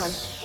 one.